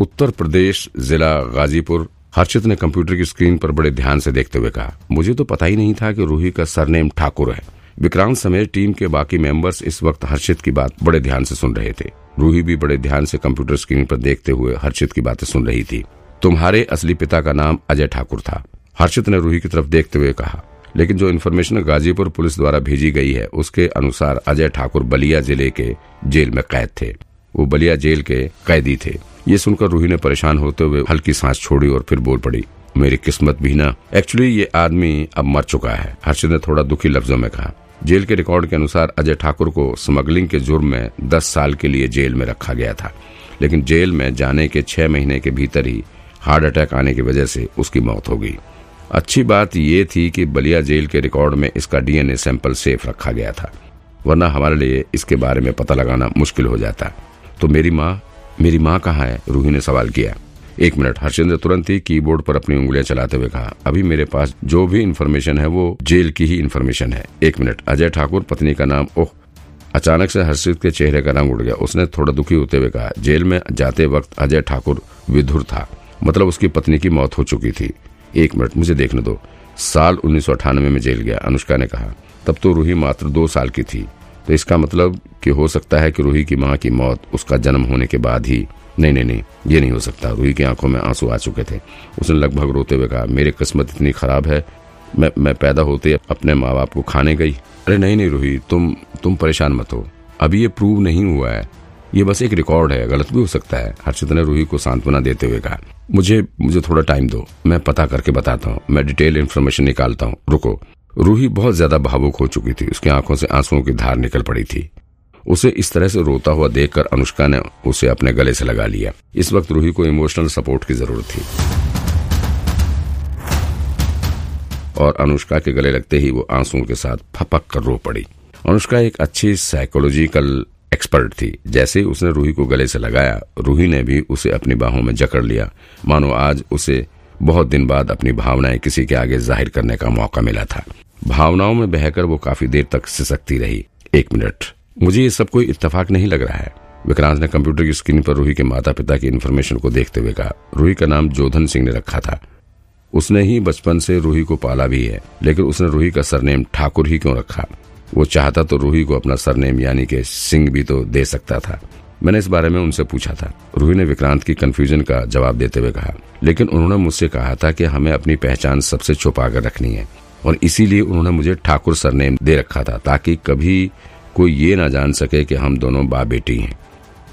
उत्तर प्रदेश, जिला गाजीपुर, हर्षित ने कंप्यूटर की स्क्रीन पर बड़े ध्यान से देखते हुए कहा, मुझे तो पता ही नहीं था कि रूही का सरनेम ठाकुर है। विक्रांत समेत टीम के बाकी मेंबर्स इस वक्त हर्षित की बात बड़े ध्यान से सुन रहे थे। रूही भी बड़े ध्यान से कंप्यूटर स्क्रीन पर देखते हुए हर्षित की बातें सुन रही थी। तुम्हारे असली पिता का नाम अजय ठाकुर था। हर्षित ने रूही की तरफ़ देखते हुए कहा, लेकिन जो इन्फॉर्मेशन गाजीपुर पुलिस द्वारा भेजी गई है, उसके अनुसार अजय ठाकुर बलिया ज़िले के जेल में कैद थे। वो बलिया जेल के कैदी थे। ये सुनकर रूही ने परेशान होते हुए हल्की सांस छोड़ी और फिर बोल पड़ी, मेरी किस्मत भी ना। एक्चुअली ये आदमी अब मर चुका है। हर्षित ने थोड़ा दुखी लफ्जों में कहा, जेल के रिकॉर्ड के अनुसार अजय ठाकुर को स्मगलिंग के जुर्म में दस साल के लिए जेल में रखा गया था। लेकिन जेल में जाने के छह महीने के भीतर ही हार्ट अटैक आने की वजह से उसकी मौत हो गई। अच्छी बात यह थी कि बलिया जेल के रिकॉर्ड में इसका डीएनए सैंपल सेफ़ रखा गया था, वरना हमारे लिए इसके बारे में पता लगाना मुश्किल हो जाता। तो मेरी माँ मेरी माँ कहाँ है? रूही ने सवाल किया। एक मिनट हर्षेंद्र तुरंत ही कीबोर्ड पर अपनी उंगलियाँ चलाते हुए कहा, अभी मेरे पास जो भी इन्फॉर्मेशन है, वो जेल की ही इन्फॉर्मेशन है। एक मिनट, अजय ठाकुर, पत्नी का नाम ओह। अचानक से हर्षित के चेहरे का रंग उड़ गया। उसने थोड़ा दुखी होते हुए कहा, जेल में जाते वक्त अजय ठाकुर विधुर था। मतलब उसकी पत्नी की मौत हो चुकी थी। एक मिनट, मुझे देखने दो। साल उन्नीस सौ अठानवे में जेल गया। अनुष्का ने कहा, तब तो रूही मात्र दो साल की थी। तो इसका मतलब कि हो सकता है कि रूही की माँ की मौत उसका जन्म होने के बाद ही नहीं नहीं नहीं, ये नहीं हो सकता। रूही की आँखों में आँसू आ चुके थे। उसने लगभग रोते हुए कहा, मेरी किस्मत इतनी खराब है, मैं मैं पैदा होते अपने माँ बाप को खाने गई। अरे नहीं नहीं, रूही, तुम तुम परेशान मत हो। अभी ये प्रूव नहीं हुआ है। ये बस एक रिकॉर्ड है, गलत भी हो सकता है। हर्षित ने रूही को सांत्वना देते हुए कहा, मुझे मुझे थोड़ा टाइम दो, मैं पता करके बताता हूँ। मैं डिटेल इन्फॉर्मेशन निकालता हूँ। रुको। रूही बहुत ज़्यादा भावुक हो चुकी थी। उसकी आँखों से आंसुओं की धार निकल पड़ी थी। उसे इस तरह से रोता हुआ देखकर अनुष्का ने उसे अपने गले से लगा लिया। इस वक्त रूही को इमोशनल सपोर्ट की ज़रूरत थी। और अनुष्का के गले लगते ही वो आंसुओं के साथ फपक कर रो पड़ी। अनुष्का एक अच्छी साइकोलॉजिकल एक्सपर्ट थी। जैसे उसने रूही को गले से लगाया, रूही ने भी उसे अपनी बाहों में जकड़ लिया। मानो आज उसे बहुत दिन बाद अपनी भावनाएँ किसी के आगे ज़ाहिर करने का मौका मिला था। भावनाओं में बहकर वो काफ़ी देर तक सिसकती रही। एक मिनट। मुझे ये सब कोई इत्तेफाक नहीं लग रहा है। विक्रांत ने कंप्यूटर की स्क्रीन पर रूही के माता पिता की इन्फॉर्मेशन को देखते हुए कहा। रूही का नाम जोधन सिंह ने रखा था। उसने ही बचपन से रूही को पाला भी है, लेकिन उसने रूही का सरनेम ठाकुर ही क्यों रखा? वो चाहता तो रूही को अपना सरनेम यानी कि सिंह भी तो दे सकता था। मैंने इस बारे में उनसे पूछा था। रूही ने विक्रांत की कंफ्यूजन का जवाब देते हुए कहा, लेकिन उन्होंने मुझसे कहा था कि हमें अपनी पहचान सबसे छुपा कर रखनी है, और इसीलिए उन्होंने मुझे ठाकुर सरनेम दे रखा था, ताकि कभी कोई ये ना जान सके कि हम दोनों बाप बेटी हैं।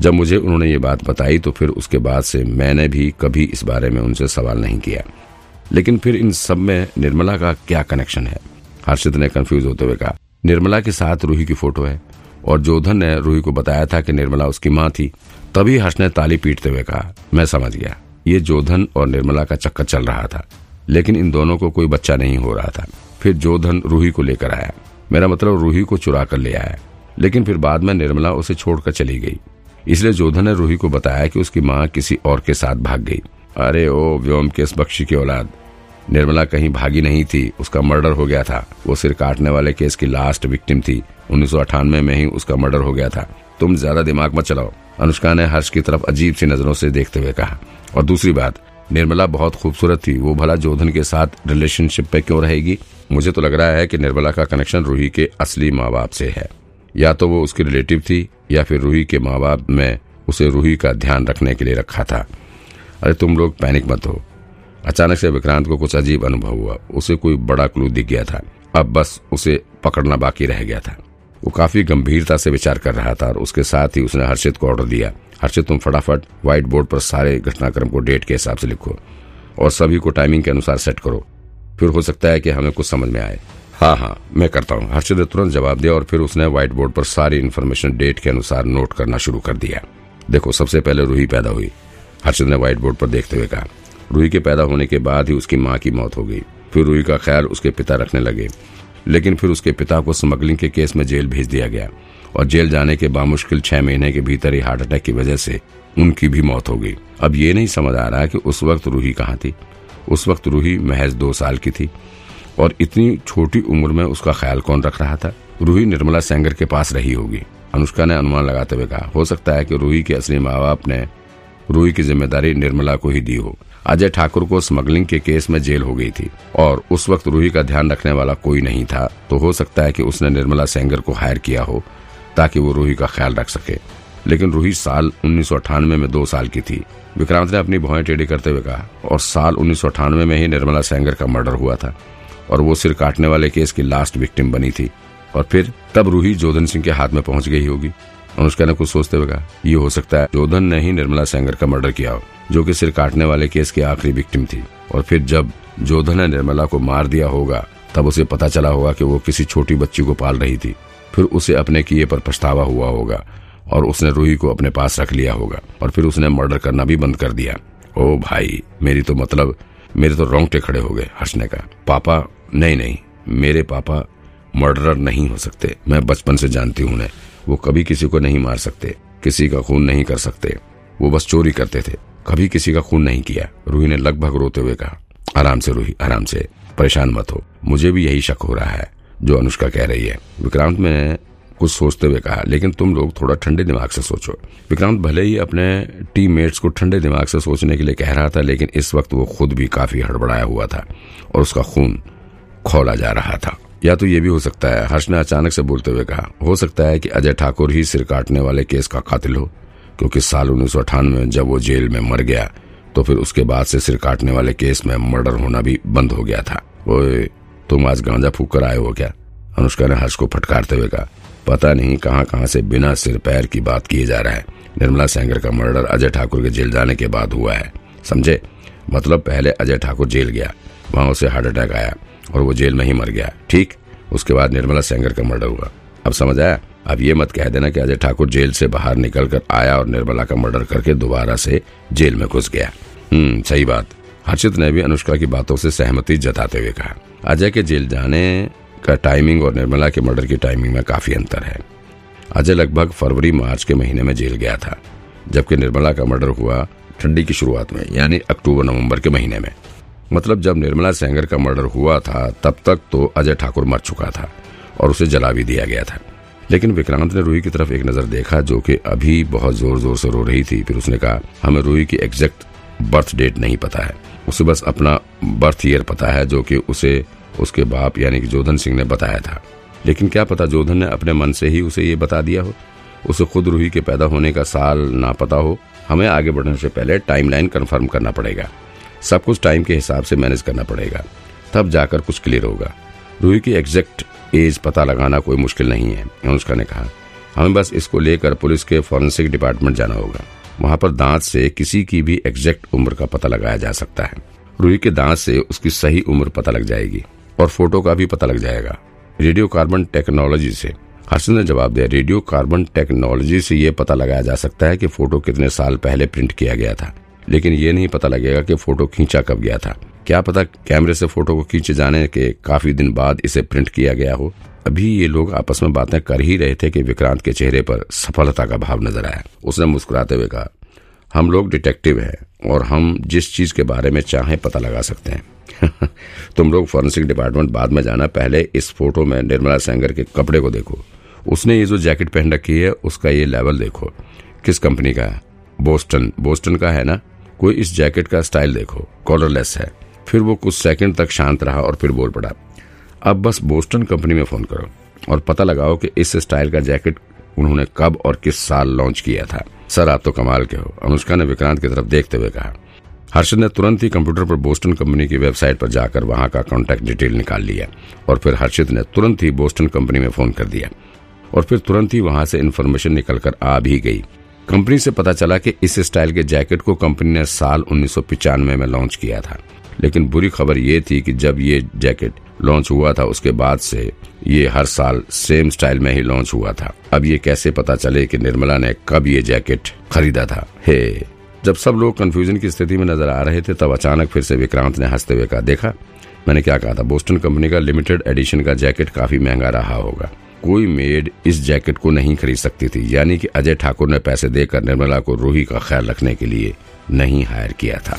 जब मुझे उन्होंने ये बात बताई तो फिर उसके बाद से मैंने भी कभी इस बारे में उनसे सवाल नहीं किया। लेकिन फिर इन सब में निर्मला का क्या कनेक्शन है? हर्षित ने कंफ्यूज होते हुए कहा, निर्मला के साथ रूही की फ़ोटो है। और जोधन ने रूही को बताया था कि निर्मला उसकी माँ थी। तभी हर्ष ने ताली पीटते हुए कहा, मैं समझ गया। ये जोधन और निर्मला का चक्कर चल रहा था, लेकिन इन दोनों को कोई बच्चा नहीं हो रहा था। फिर जोधन रूही को लेकर आया। मेरा मतलब रूही को चुरा कर ले आया। लेकिन फिर बाद में निर्मला उसे छोड़कर चली गई। इसलिए जोधन ने रूही को बताया कि उसकी माँ किसी और के साथ भाग गई। अरे ओ, व्योम केस बख्शी की औलाद। निर्मला कहीं भागी नहीं थी, उसका मर्डर हो गया था। वो सिर काटने वाले केस की लास्ट विक्टिम थी। उन्नीस में ही उसका मर्डर हो गया था। तुम ज़्यादा दिमाग मत चलाओ। अनुष्का ने हर्ष की तरफ़ अजीब सी नज़रों से देखते हुए कहा। और दूसरी बात, निर्मला बहुत खूबसूरत थी। वो भला जोधन के साथ रिलेशनशिप पे क्यों रहेगी? मुझे तो लग रहा है कि निर्मला का कनेक्शन रूही के असली माँ बाप से है। या तो वो उसकी रिलेटिव थी, या फिर रूही के माँ बाप में उसे रूही का ध्यान रखने के लिए रखा था। अरे तुम लोग पैनिक मत हो। अचानक से विक्रांत को कुछ अजीब अनुभव हुआ। उसे कोई बड़ा क्लू दिख गया था। अब बस उसे पकड़ना बाकी रह गया था। वो काफ़ी गंभीरता से विचार कर रहा था और उसके साथ ही उसने हर्षित को ऑर्डर दिया। हर्षित, तुम फटाफट व्हाइट बोर्ड पर सारे घटनाक्रम को डेट के हिसाब से लिखो और सभी को टाइमिंग के अनुसार सेट करो। फिर हो सकता है कि हमें कुछ समझ में आए। हाँ हाँ मैं करता हूँ। हर्षित ने तुरंत जवाब दिया और फिर उसने व्हाइट बोर्ड पर सारी इन्फॉर्मेशन डेट के अनुसार नोट करना शुरू कर दिया। देखो, सबसे पहले रूही पैदा हुई। हर्षित ने व्हाइट बोर्ड पर देखते हुए कहा रूही के पैदा होने के बाद ही उसकी माँ की मौत हो गई। फिर रूही का ख्याल उसके पिता रखने लगे। लेकिन फिर उसके पिता को स्मगलिंग के केस में जेल भेज दिया गया और जेल जाने के बामुश्किल छह महीने के भीतर ही हार्ट अटैक की वजह से उनकी भी मौत हो गई। अब ये नहीं समझ आ रहा कि उस वक्त रूही कहाँ थी। उस वक्त रूही महज दो साल की थी और इतनी छोटी उम्र में उसका ख्याल कौन रख रहा था? रूही निर्मला सेंगर के पास रही होगी। अनुष्का ने अनुमान लगाते हुए कहा, हो सकता है कि रूही के असली माँ बाप ने रूही की ज़िम्मेदारी निर्मला को ही दी हो। अजय ठाकुर को स्मगलिंग के केस में जेल हो गई थी और उस वक्त रूही का ध्यान रखने वाला कोई नहीं था तो हो सकता है कि उसने निर्मला सेंगर को हायर किया हो ताकि वो रूही का ख्याल रख सके। लेकिन रूही साल उन्नीस सौ अठानवे में दो साल की थी। विक्रांत ने अपनी भौएँ टेढ़ी करते हुए कहा, और साल उन्नीस सौ अठानवे में ही निर्मला सेंगर का मर्डर हुआ था और वो सिर काटने वाले केस की लास्ट विक्टिम बनी थी। और फिर तब रूही जोधन सिंह के हाथ में पहुँच गई होगी। अनुष्का ने कुछ सोचते हुए कहा, ये हो सकता है जोधन ने ही निर्मला सेंगर का मर्डर किया हो। जो कि सिर काटने वाले केस की आखिरी विक्टिम थी। और फिर जब जोधन ने निर्मला को मार दिया होगा, तब उसे पता चला होगा कि वो किसी छोटी बच्ची को पाल रही थी। फिर उसे अपने किए पर पछतावा हुआ होगा और उसने रूही को अपने पास रख लिया होगा और फिर उसने मर्डर करना भी बंद कर दिया। ओ भाई, मेरी तो मतलब मेरे तो रोंगटे खड़े हो गए हंसने का। पापा, नहीं नहीं, मेरे पापा मर्डरर नहीं हो सकते। मैं बचपन से जानती हूँ वो कभी किसी को नहीं मार सकते, किसी का खून नहीं कर सकते। वो बस चोरी करते थे। कभी किसी का खून नहीं किया। रूही ने लगभग रोते हुए कहा, आराम से रूही, आराम से, परेशान मत हो। मुझे भी यही शक हो रहा है, जो अनुष्का कह रही है। विक्रांत में कुछ सोचते हुए कहा, लेकिन तुम लोग थोड़ा ठंडे दिमाग से सोचो। विक्रांत भले ही अपने टीम मेट्स को ठंडे दिमाग से सोचने के लिए कह रहा था, लेकिन इस वक्त वो खुद भी काफ़ी हड़बड़ाया हुआ था और उसका खून खोला जा रहा था। या तो ये भी हो सकता है, हर्ष ने अचानक से बोलते हुए कहा, हो सकता है कि अजय ठाकुर ही सिर काटने वाले केस का कातिल हो। क्योंकि साल उन्नीस में जब वो जेल में मर गया तो फिर उसके बाद से सिर काटने वाले केस में मर्डर होना भी बंद हो गया था। वो तुम आज गांजा फूक कर आए हो क्या? अनुष्का ने हर्ष को फटकारते हुए कहा, पता नहीं कहाँ कहाँ से बिना सिर पैर की बात किए जा रहा है। निर्मला सेंगर का मर्डर अजय ठाकुर के जेल जाने के बाद हुआ है। समझे? मतलब पहले अजय ठाकुर जेल गया, वहाँ उसे हार्ट अटैक आया और वो जेल में ही मर गया। ठीक? उसके बाद निर्मला सेंगर का मर्डर हुआ। अब समझ आया? अब ये मत कह देना कि अजय ठाकुर जेल से बाहर निकल कर आया और निर्मला का मर्डर करके दोबारा से जेल में घुस गया। हम्म सही बात। हर्षित ने भी अनुष्का की बातों से सहमति जताते हुए कहा, अजय के जेल जाने का टाइमिंग और निर्मला के मर्डर की टाइमिंग में काफ़ी अंतर है। अजय लगभग फरवरी, मार्च के महीने में जेल गया था, जबकि निर्मला का मर्डर हुआ ठंडी की शुरुआत में, यानी अक्टूबर, नवंबर के महीने में। मतलब जब निर्मला सेंगर का मर्डर हुआ था, तब तक तो अजय ठाकुर मर चुका था। और उसे जला भी दिया गया था। लेकिन विक्रांत ने रूही की तरफ़ एक नज़र देखा जो कि अभी बहुत ज़ोर ज़ोर से रो रही थी। फिर उसने कहा, हमें रूही की एग्जैक्ट बर्थ डेट नहीं पता है। उसे बस अपना बर्थ ईयर पता है जो कि उसे, उसके बाप यानी कि जोधन सिंह ने बताया था। लेकिन क्या पता जोधन ने अपने मन से ही उसे ये बता दिया हो? उसे खुद रूही के पैदा होने का साल ना पता हो। हमें आगे बढ़ने से पहले टाइमलाइन कंफर्म करना पड़ेगा। सब कुछ टाइम के हिसाब से मैनेज करना पड़ेगा। तब जाकर कुछ क्लियर होगा। रूही की एग्जैक्ट एज पता लगाना कोई मुश्किल नहीं है अनुष्का ने कहा। हमें बस इसको लेकर पुलिस के फॉरेंसिक डिपार्टमेंट जाना होगा। वहाँ पर दांत से किसी की भी एग्जैक्ट उम्र का पता लगाया जा सकता है। रूही के दांत से उसकी सही उम्र पता लग जाएगी और फ़ोटो का भी पता लग जाएगा। रेडियो कार्बन टेक्नोलॉजी से। हर्षन ने जवाब दिया, रेडियो कार्बन टेक्नोलॉजी से ये पता लगाया जा सकता है कि फ़ोटो कितने साल पहले प्रिंट किया गया था। लेकिन ये नहीं पता लगेगा कि फ़ोटो खींचा कब गया था। क्या पता कैमरे से फ़ोटो को खींचे जाने के काफ़ी दिन बाद इसे प्रिंट किया गया हो। अभी ये लोग आपस में बातें कर ही रहे थे कि विक्रांत के चेहरे पर सफलता का भाव नज़र आया। उसने मुस्कुराते हुए कहा, हम लोग डिटेक्टिव हैं और हम जिस चीज़ के बारे में चाहें पता लगा सकते हैं। तुम लोग फॉरेंसिक डिपार्टमेंट बाद में जाना, पहले इस फ़ोटो में निर्मला सेंगर के कपड़े को देखो। उसने ये जो जैकेट पहन रखी है, उसका ये लेवल देखो। किस कंपनी का है? बोस्टन। बोस्टन का है ना? कोई इस जैकेट का स्टाइल देखो। कॉलरलेस है। फिर वो कुछ सेकंड तक शांत रहा और फिर बोल पड़ा, अब बस बोस्टन कंपनी में फ़ोन करो और पता लगाओ कि इस स्टाइल का जैकेट उन्होंने कब और किस साल लॉन्च किया था। सर, आप तो कमाल के हो। अनुष्का ने विक्रांत की तरफ़ देखते हुए कहा, हर्षद ने तुरंत ही कंप्यूटर पर बोस्टन कंपनी की वेबसाइट पर जाकर वहाँ का कॉन्टेक्ट डिटेल निकाल लिया और फिर हर्षित ने तुरंत ही बोस्टन कंपनी में फ़ोन कर दिया और फिर तुरंत ही वहाँ से इन्फॉर्मेशन निकलकर आ भी गई। कंपनी से पता चला कि इस स्टाइल के जैकेट को कंपनी ने साल उन्नीस में लॉन्च किया था। लेकिन बुरी खबर ये थी कि जब ये जैकेट लॉन्च हुआ था, उसके बाद से ये हर साल सेम स्टाइल में ही लॉन्च हुआ था। अब ये कैसे पता चले कि निर्मला ने कब ये जैकेट खरीदा था? हे, जब सब लोग कंफ्यूजन की स्थिति में नज़र आ रहे थे, तब अचानक फिर से विक्रांत ने हँसते हुए कहा, देखा, मैंने क्या कहा था? बोस्टन कंपनी का लिमिटेड एडिशन का जैकेट काफ़ी महँगा रहा होगा। कोई मेड इस जैकेट को नहीं खरीद सकती थी। यानी कि अजय ठाकुर ने पैसे देकर निर्मला को रूही का ख्याल रखने के लिए नहीं हायर किया था।